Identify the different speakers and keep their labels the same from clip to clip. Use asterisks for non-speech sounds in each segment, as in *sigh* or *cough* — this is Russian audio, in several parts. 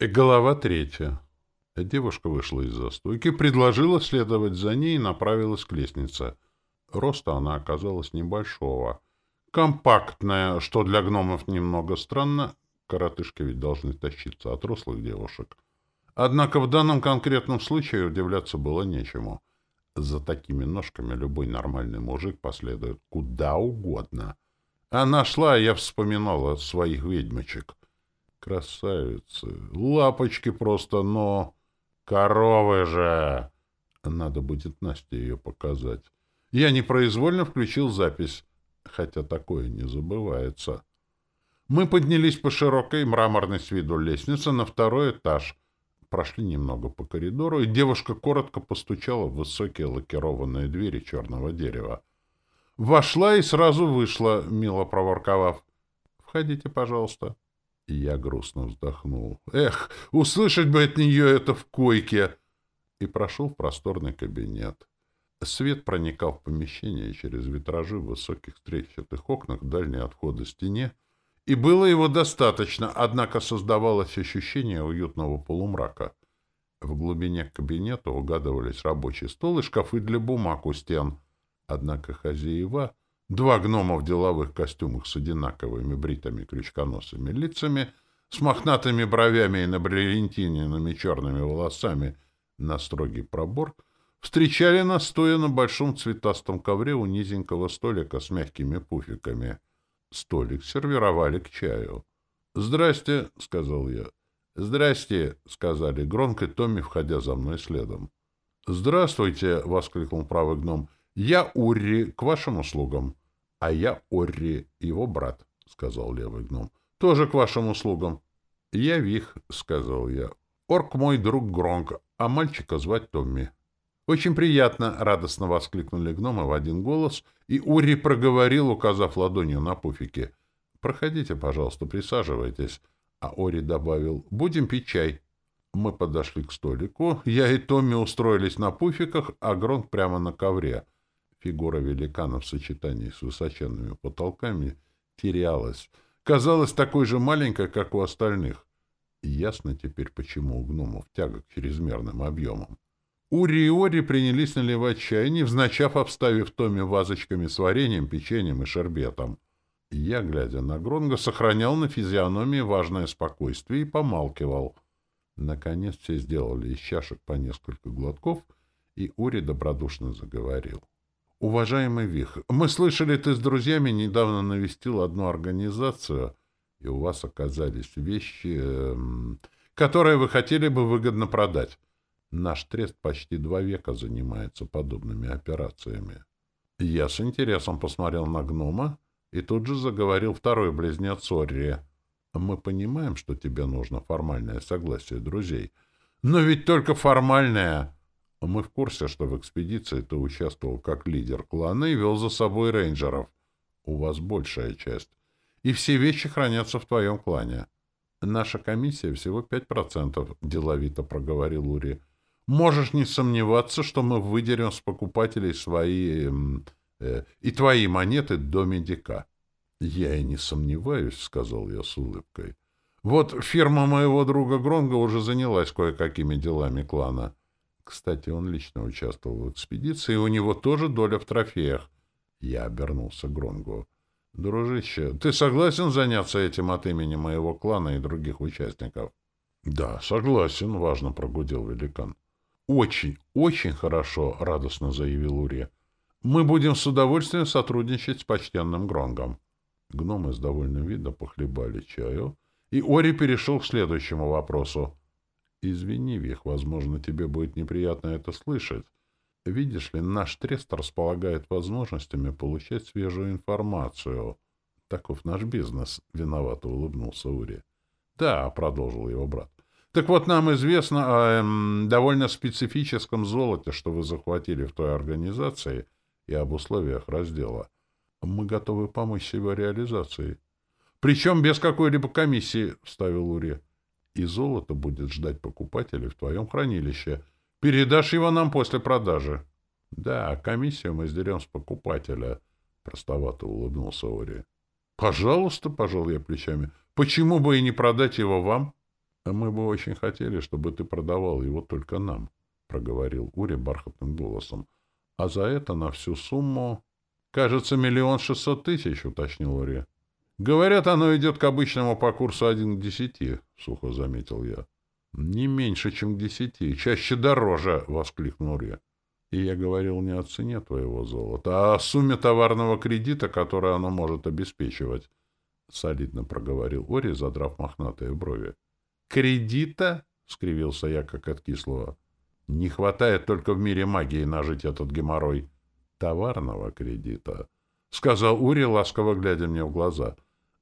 Speaker 1: И голова третья. Девушка вышла из застойки, предложила следовать за ней и направилась к лестнице. Роста она оказалась небольшого. Компактная, что для гномов немного странно. Коротышки ведь должны тащиться от рослых девушек. Однако в данном конкретном случае удивляться было нечему. За такими ножками любой нормальный мужик последует куда угодно. Она шла, и я вспоминала своих ведьмочек. Красавицы, лапочки просто, но... Коровы же! Надо будет Насте ее показать. Я непроизвольно включил запись, хотя такое не забывается. Мы поднялись по широкой мраморной с виду лестнице на второй этаж, прошли немного по коридору, и девушка коротко постучала в высокие лакированные двери черного дерева. Вошла и сразу вышла, мило проворковав. «Входите, пожалуйста». Я грустно вздохнул. «Эх, услышать бы от нее это в койке!» И прошел в просторный кабинет. Свет проникал в помещение через витражи в высоких стрельчатых окнах дальней от входа стене, и было его достаточно, однако создавалось ощущение уютного полумрака. В глубине кабинета угадывались рабочий стол и шкафы для бумаг у стен. Однако хозяева Два гнома в деловых костюмах с одинаковыми бритыми крючконосыми лицами, с мохнатыми бровями и набриллиантиненными черными волосами на строгий пробор, встречали нас, стоя на большом цветастом ковре у низенького столика с мягкими пуфиками. Столик сервировали к чаю. «Здрасте», — сказал я. «Здрасте», — сказали громко Томми, входя за мной следом. «Здравствуйте», — воскликнул правый гном. «Я Урри, к вашим услугам». — А я Орри, его брат, — сказал левый гном. — Тоже к вашим услугам. — Я Вих, — сказал я. — Орк мой друг Гронк, а мальчика звать Томми. — Очень приятно, — радостно воскликнули гномы в один голос, и Ури проговорил, указав ладонью на пуфике. — Проходите, пожалуйста, присаживайтесь. А Ори добавил, — будем пить чай. Мы подошли к столику. Я и Томми устроились на пуфиках, а Гронк прямо на ковре — Фигура великана в сочетании с высоченными потолками терялась. Казалась такой же маленькой, как у остальных. Ясно теперь, почему у гномов тяга к чрезмерным объемам. Ури и Ори принялись наливать чай, невзначав обставив Томи вазочками с вареньем, печеньем и шербетом. Я, глядя на Гронга, сохранял на физиономии важное спокойствие и помалкивал. Наконец все сделали из чашек по несколько глотков, и Ури добродушно заговорил. «Уважаемый Вих, мы слышали, ты с друзьями недавно навестил одну организацию, и у вас оказались вещи, эм, которые вы хотели бы выгодно продать. Наш трест почти два века занимается подобными операциями». Я с интересом посмотрел на гнома, и тут же заговорил второй близнец Орри. «Мы понимаем, что тебе нужно формальное согласие друзей, но ведь только формальное...» Мы в курсе, что в экспедиции ты участвовал как лидер клана и вел за собой рейнджеров. У вас большая часть. И все вещи хранятся в твоем клане. Наша комиссия всего пять процентов, деловито проговорил Ури. Можешь не сомневаться, что мы выдерем с покупателей свои... Э, и твои монеты до медика. Я и не сомневаюсь, сказал я с улыбкой. Вот фирма моего друга Гронга уже занялась кое-какими делами клана. Кстати, он лично участвовал в экспедиции, и у него тоже доля в трофеях. Я обернулся к Гронгу. — Дружище, ты согласен заняться этим от имени моего клана и других участников? — Да, согласен, — важно прогудел великан. — Очень, очень хорошо, — радостно заявил Урия. — Мы будем с удовольствием сотрудничать с почтенным Гронгом. Гномы с довольным видом похлебали чаю, и Ори перешел к следующему вопросу. Извини, Вих, возможно, тебе будет неприятно это слышать. Видишь ли, наш трест располагает возможностями получать свежую информацию. Таков наш бизнес, — виновато улыбнулся Ури. Да, — продолжил его брат. Так вот, нам известно о эм, довольно специфическом золоте, что вы захватили в той организации, и об условиях раздела. Мы готовы помочь его реализации. Причем без какой-либо комиссии, — вставил Ури и золото будет ждать покупателей в твоем хранилище. Передашь его нам после продажи. — Да, комиссию мы сдерем с покупателя, — простовато улыбнулся Ори. — Пожалуйста, — пожал я плечами, — почему бы и не продать его вам? Мы бы очень хотели, чтобы ты продавал его только нам, проговорил Ури бархатным голосом. А за это на всю сумму... Кажется, миллион шестьсот тысяч, уточнил Ури. Говорят, оно идет к обычному по курсу один к десяти, сухо заметил я. Не меньше, чем к десяти, чаще дороже, воскликнул Ури. И я говорил не о цене твоего золота, а о сумме товарного кредита, который оно может обеспечивать. — солидно проговорил Ори, задрав мохнатые брови. «Кредита?» — скривился я, как от кислого. «Не хватает только в мире магии нажить этот геморрой». «Товарного кредита», — сказал Ури, ласково глядя мне в глаза.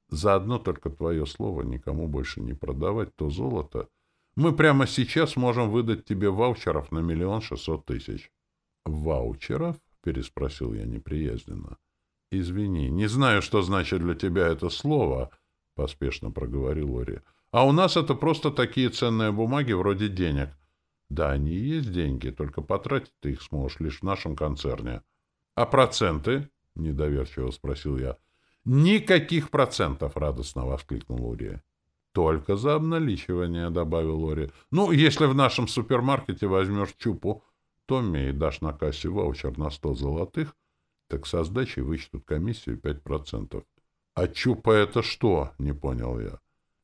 Speaker 1: «За одно только твое слово никому больше не продавать то золото. Мы прямо сейчас можем выдать тебе ваучеров на миллион шестьсот тысяч». «Ваучеров?» — переспросил я неприязненно. — Извини, не знаю, что значит для тебя это слово, — поспешно проговорил Ори. — А у нас это просто такие ценные бумаги вроде денег. Да, они и есть деньги, только потратить ты их сможешь лишь в нашем концерне. — А проценты? — недоверчиво спросил я. — Никаких процентов! — радостно воскликнул Ори. — Только за обналичивание, — добавил Ори. — Ну, если в нашем супермаркете возьмешь чупу, Томми и дашь на кассе ваучер на сто золотых, так со сдачей вычтут комиссию 5%. «А чупа это что?» — не понял я.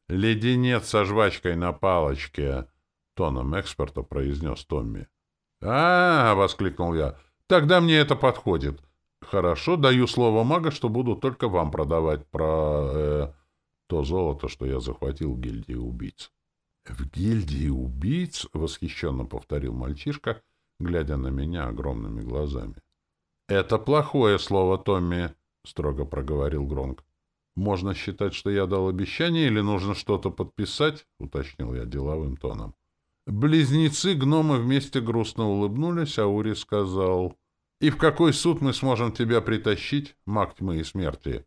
Speaker 1: «Леденец со жвачкой на палочке», — тоном эксперта произнес Томми. а, -а, -а воскликнул я. «Тогда мне это подходит. Хорошо, даю слово мага, что буду только вам продавать про... Э, то золото, что я захватил в гильдии убийц». «В гильдии убийц?» — восхищенно повторил мальчишка, глядя на меня огромными глазами. «Это плохое слово, Томми», — строго проговорил Гронк. «Можно считать, что я дал обещание, или нужно что-то подписать?» — уточнил я деловым тоном. Близнецы-гномы вместе грустно улыбнулись, а Ури сказал... «И в какой суд мы сможем тебя притащить, маг тьмы и смерти?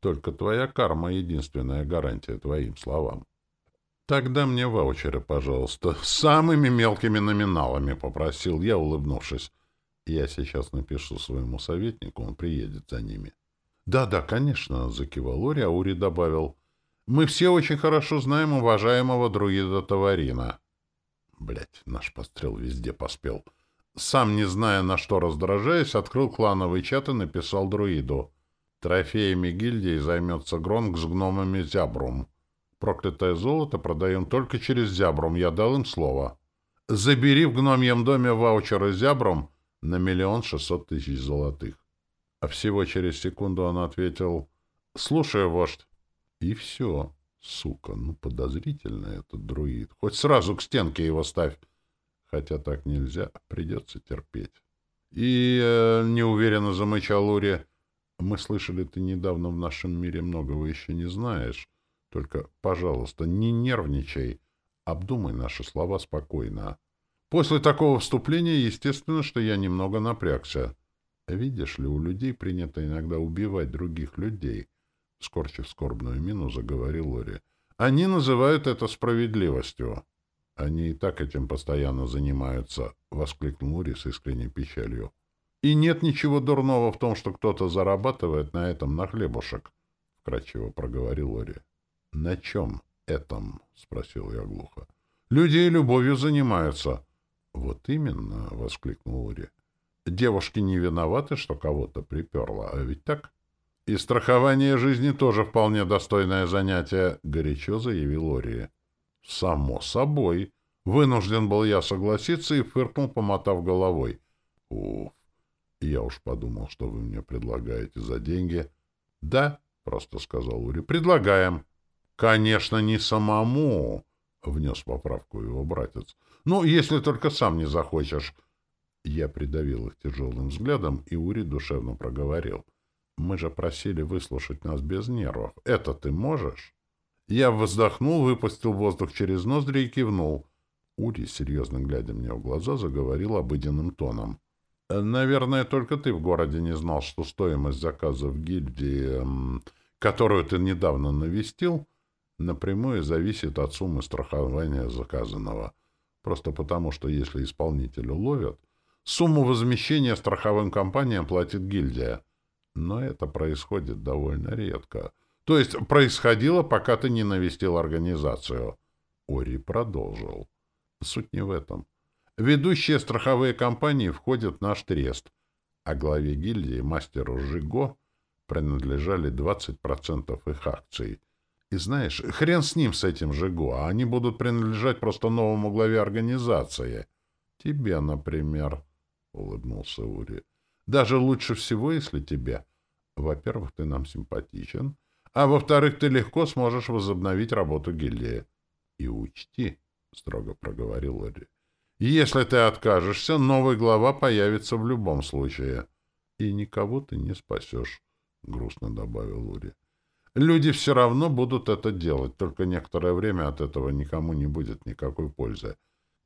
Speaker 1: Только твоя карма — единственная гарантия твоим словам». «Тогда мне ваучеры, пожалуйста, с самыми мелкими номиналами», — попросил я, улыбнувшись. Я сейчас напишу своему советнику, он приедет за ними. «Да, да, конечно», — закивал Ори, а Ури добавил. «Мы все очень хорошо знаем уважаемого друида Таварина». Блять, наш пострел везде поспел. Сам, не зная, на что раздражаясь, открыл клановый чат и написал друиду. Трофеями гильдии займется Гронг с гномами Зябрум. Проклятое золото продаем только через Зябрум, я дал им слово. Забери в гномьем доме ваучеры Зябрум на миллион шестьсот тысяч золотых. А всего через секунду он ответил «Слушаю, вождь». И все. Сука, ну подозрительно этот друид. Хоть сразу к стенке его ставь. Хотя так нельзя, придется терпеть. И э, неуверенно замычал Ури. Мы слышали, ты недавно в нашем мире многого еще не знаешь. Только, пожалуйста, не нервничай. Обдумай наши слова спокойно. После такого вступления, естественно, что я немного напрягся. Видишь ли, у людей принято иногда убивать других людей. Скорчив скорбную мину, заговорил Лори. Они называют это справедливостью. Они и так этим постоянно занимаются, — воскликнул Ури с искренней печалью. И нет ничего дурного в том, что кто-то зарабатывает на этом на хлебушек, — вкратчиво проговорил Лори. — На чем этом? — спросил я глухо. — Люди любовью занимаются. —— Вот именно, — воскликнул Ури. — Девушки не виноваты, что кого-то приперло, а ведь так? — И страхование жизни тоже вполне достойное занятие, — горячо заявил Ури. — Само собой. Вынужден был я согласиться и фыркнул, помотав головой. — Уф! Я уж подумал, что вы мне предлагаете за деньги. — Да, — просто сказал Ури, — предлагаем. — Конечно, не самому, — внес поправку его братец. Ну, если только сам не захочешь. Я придавил их тяжелым взглядом, и Ури душевно проговорил. Мы же просили выслушать нас без нервов. Это ты можешь? Я вздохнул, выпустил воздух через ноздри и кивнул. Ури, серьезно глядя мне в глаза, заговорил обыденным тоном. «Наверное, только ты в городе не знал, что стоимость заказа в гильдии, которую ты недавно навестил, напрямую зависит от суммы страхования заказанного. Просто потому, что если исполнителя ловят, сумму возмещения страховым компаниям платит гильдия. Но это происходит довольно редко. То есть происходило, пока ты не навестил организацию. Ори продолжил. Суть не в этом. Ведущие страховые компании входят в наш трест, а главе гильдии, мастеру Жиго, принадлежали 20% их акций. И знаешь, хрен с ним, с этим Жиго, а они будут принадлежать просто новому главе организации. Тебе, например, — улыбнулся Ури. Даже лучше всего, если тебе. Во-первых, ты нам симпатичен, а во-вторых, ты легко сможешь возобновить работу гильдии. И учти, — строго проговорил Лори, — если ты откажешься, новый глава появится в любом случае. И никого ты не спасешь, — грустно добавил Лори. Люди все равно будут это делать, только некоторое время от этого никому не будет никакой пользы.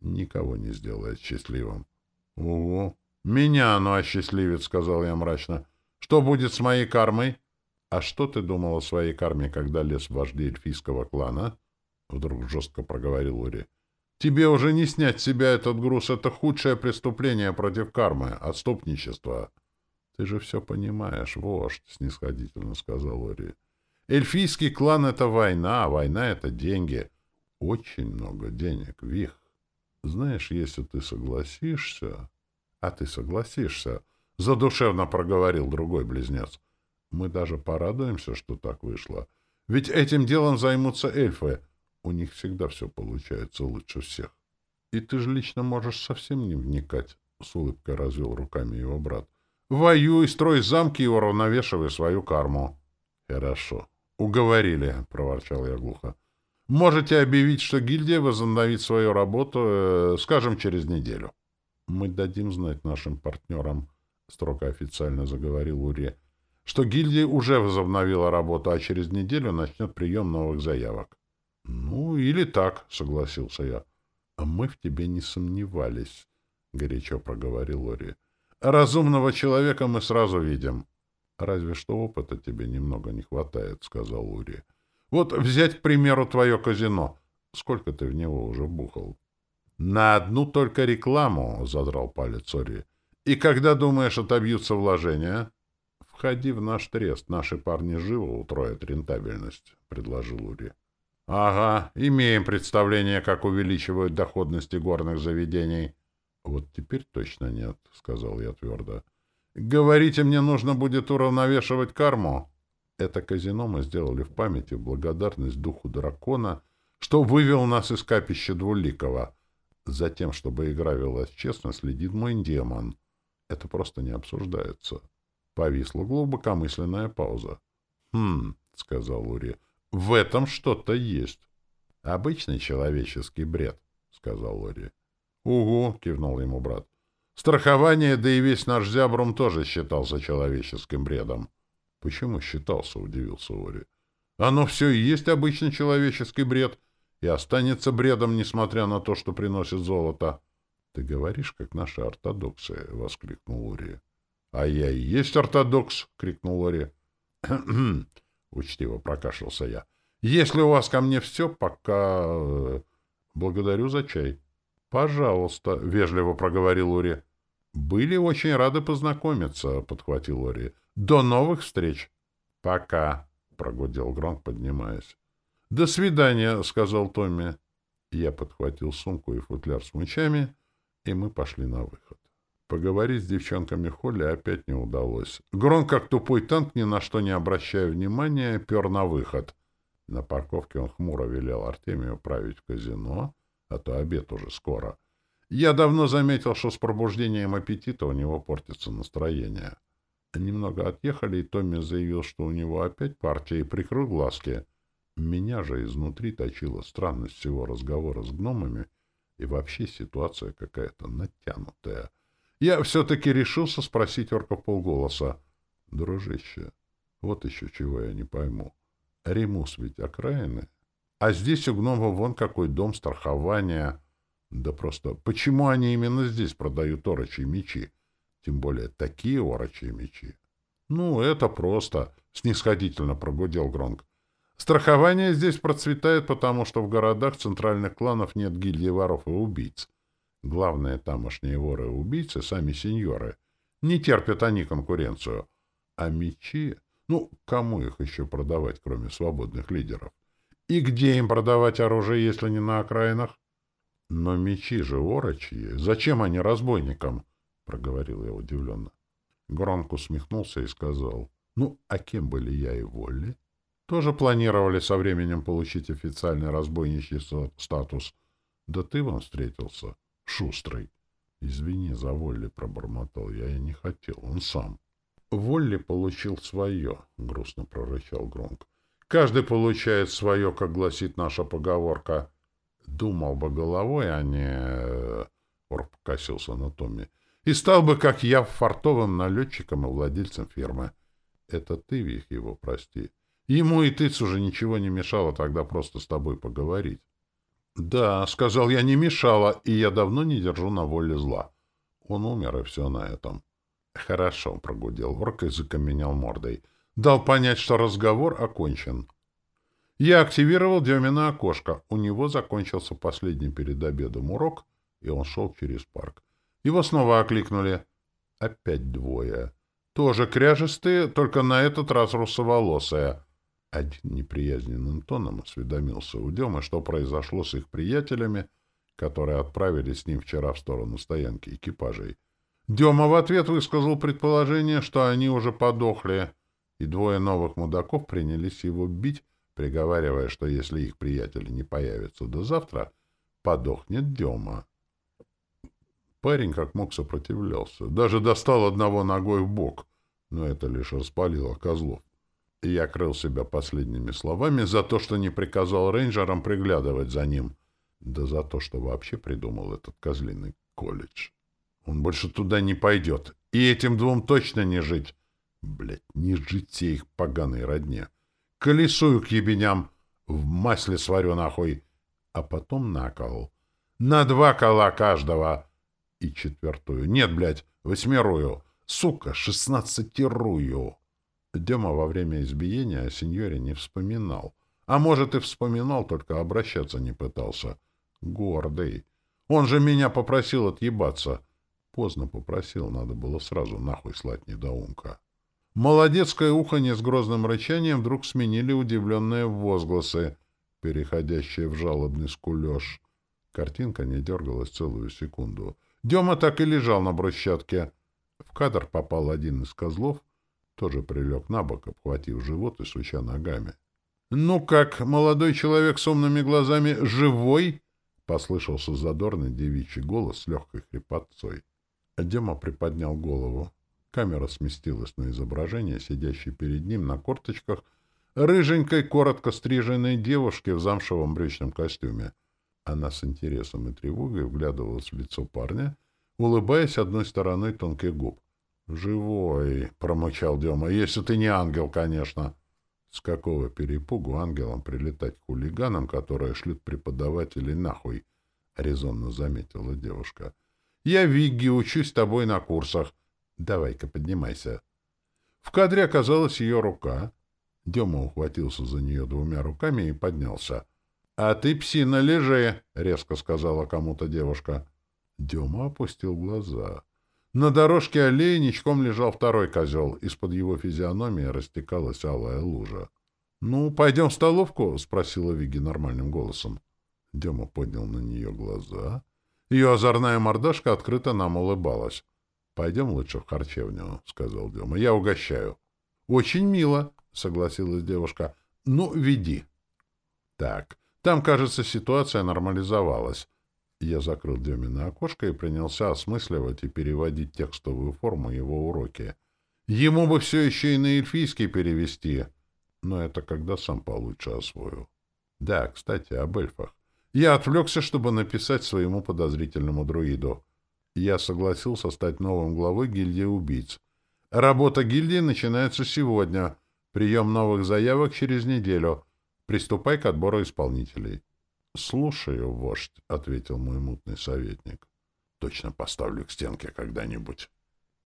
Speaker 1: Никого не сделает счастливым. — Угу. Меня оно осчастливит, — сказал я мрачно. — Что будет с моей кармой? — А что ты думал о своей карме, когда лез в вожди эльфийского клана? — вдруг жестко проговорил Ури. — Тебе уже не снять себя этот груз. Это худшее преступление против кармы, отступничество. — Ты же все понимаешь, вождь, — снисходительно сказал Ури. — Эльфийский клан — это война, а война — это деньги. Очень много денег, Вих. Знаешь, если ты согласишься... — А ты согласишься? — задушевно проговорил другой близнец. — Мы даже порадуемся, что так вышло. Ведь этим делом займутся эльфы. У них всегда все получается лучше всех. — И ты же лично можешь совсем не вникать, — с улыбкой развел руками его брат. — Воюй, строй замки и уравновешивай свою карму. — Хорошо. — Уговорили, — проворчал я глухо. — Можете объявить, что гильдия возобновит свою работу, э, скажем, через неделю. — мы дадим знать нашим партнерам, — строго официально заговорил Ури, — что гильдия уже возобновила работу, а через неделю начнет прием новых заявок. — Ну, или так, — согласился я. — А мы в тебе не сомневались, — горячо проговорил Ури. — Разумного человека мы сразу видим. — Разве что опыта тебе немного не хватает, — сказал Ури. — Вот взять, к примеру, твое казино. Сколько ты в него уже бухал? — на одну только рекламу, — задрал палец Ори. И когда думаешь, отобьются вложения? Входи в наш трест, наши парни живо утроят рентабельность, — предложил Ури. — Ага, имеем представление, как увеличивают доходности горных заведений. — Вот теперь точно нет, — сказал я твердо. — Говорите, мне нужно будет уравновешивать карму. Это казино мы сделали в памяти в благодарность духу дракона, что вывел нас из капища Двуликова — за тем, чтобы игра велась честно, следит мой демон. Это просто не обсуждается. Повисла глубокомысленная пауза. «Хм», — сказал Ури, — «в этом что-то есть». «Обычный человеческий бред», — сказал Ури. «Угу», — кивнул ему брат. «Страхование, да и весь наш зябрум тоже считался человеческим бредом». «Почему считался?» — удивился Ури. «Оно все и есть обычный человеческий бред и останется бредом, несмотря на то, что приносит золото. — Ты говоришь, как наши ортодоксы, — воскликнул Ури. — А я и есть ортодокс, — крикнул Ури. *clears throat* — Учтиво прокашлялся я. — Если у вас ко мне все, пока... Э, благодарю за чай. — Пожалуйста, — вежливо проговорил Ури. — Были очень рады познакомиться, — подхватил Ури. — До новых встреч. — Пока, — прогудел Гронк, поднимаясь. «До свидания», — сказал Томми. Я подхватил сумку и футляр с мычами, и мы пошли на выход. Поговорить с девчонками Холли опять не удалось. Грон, как тупой танк, ни на что не обращая внимания, пер на выход. На парковке он хмуро велел Артемию править в казино, а то обед уже скоро. Я давно заметил, что с пробуждением аппетита у него портится настроение. Немного отъехали, и Томми заявил, что у него опять партия, и прикрыл глазки — меня же изнутри точила странность всего разговора с гномами и вообще ситуация какая-то натянутая. Я все-таки решился спросить орка полголоса. «Дружище, вот еще чего я не пойму. Римус ведь окраины. А здесь у гнома вон какой дом страхования. Да просто почему они именно здесь продают орочьи мечи? Тем более такие орочьи мечи». «Ну, это просто», — снисходительно прогудел Гронк. Страхование здесь процветает, потому что в городах центральных кланов нет гильдии воров и убийц. Главные тамошние воры и убийцы — сами сеньоры. Не терпят они конкуренцию. А мечи... Ну, кому их еще продавать, кроме свободных лидеров? И где им продавать оружие, если не на окраинах? Но мечи же орочьи. Зачем они разбойникам? — проговорил я удивленно. Гронк усмехнулся и сказал. — Ну, а кем были я и Волли? Тоже планировали со временем получить официальный разбойничий статус. Да ты вам встретился, шустрый. Извини за Волли, пробормотал я, я не хотел, он сам. Волли получил свое, грустно прорычал Гронк. Каждый получает свое, как гласит наша поговорка. Думал бы головой, а не... Орк покосился на Томми. И стал бы, как я, фартовым налетчиком и владельцем фирмы. Это ты, Вих, его прости. Ему и тыц уже ничего не мешало тогда просто с тобой поговорить. — Да, — сказал я, — не мешало, и я давно не держу на воле зла. Он умер, и все на этом. — Хорошо, — прогудел орк и закаменял мордой. Дал понять, что разговор окончен. Я активировал Демина окошко. У него закончился последний перед обедом урок, и он шел через парк. Его снова окликнули. Опять двое. Тоже кряжестые, только на этот раз русоволосые. Один неприязненным тоном осведомился у Демы, что произошло с их приятелями, которые отправились с ним вчера в сторону стоянки экипажей. Дема в ответ высказал предположение, что они уже подохли, и двое новых мудаков принялись его бить, приговаривая, что если их приятели не появятся до завтра, подохнет Дема. Парень как мог сопротивлялся, даже достал одного ногой в бок, но это лишь распалило козлов. Я крыл себя последними словами за то, что не приказал рейнджерам приглядывать за ним, да за то, что вообще придумал этот козлиный колледж. Он больше туда не пойдет, и этим двум точно не жить. Блять, не жить все их поганой родне. Колесую к ебеням, в масле сварю нахуй, а потом на кол. На два кола каждого. И четвертую. Нет, блядь, восьмерую. Сука, шестнадцатерую. Дема во время избиения о сеньоре не вспоминал. А может, и вспоминал, только обращаться не пытался. Гордый. Он же меня попросил отъебаться. Поздно попросил, надо было сразу нахуй слать недоумка. Молодецкое уханье с грозным рычанием вдруг сменили удивленные возгласы, переходящие в жалобный скулеж. Картинка не дергалась целую секунду. Дема так и лежал на брусчатке. В кадр попал один из козлов — тоже прилег на бок, обхватив живот и суча ногами. — Ну как, молодой человек с умными глазами, живой? — послышался задорный девичий голос с легкой хрипотцой. Дема приподнял голову. Камера сместилась на изображение, сидящей перед ним на корточках, рыженькой, коротко стриженной девушки в замшевом брючном костюме. Она с интересом и тревогой вглядывалась в лицо парня, улыбаясь одной стороной тонких губ. «Живой», — промычал Дема, — «если ты не ангел, конечно». С какого перепугу ангелам прилетать к хулиганам, которые шлют преподавателей нахуй? — резонно заметила девушка. — Я Вигги, учусь с тобой на курсах. Давай-ка поднимайся. В кадре оказалась ее рука. Дема ухватился за нее двумя руками и поднялся. — А ты, псина, лежи, — резко сказала кому-то девушка. Дема опустил глаза. — на дорожке аллеи ничком лежал второй козел. Из-под его физиономии растекалась алая лужа. — Ну, пойдем в столовку? — спросила Виги нормальным голосом. Дема поднял на нее глаза. Ее озорная мордашка открыто нам улыбалась. — Пойдем лучше в харчевню, — сказал Дема. — Я угощаю. — Очень мило, — согласилась девушка. — Ну, веди. — Так, там, кажется, ситуация нормализовалась. Я закрыл Демина окошко и принялся осмысливать и переводить текстовую форму его уроки. Ему бы все еще и на эльфийский перевести, но это когда сам получше освою. Да, кстати, об эльфах. Я отвлекся, чтобы написать своему подозрительному друиду. Я согласился стать новым главой гильдии убийц. Работа гильдии начинается сегодня. Прием новых заявок через неделю. Приступай к отбору исполнителей. — Слушаю, вождь, — ответил мой мутный советник. — Точно поставлю к стенке когда-нибудь.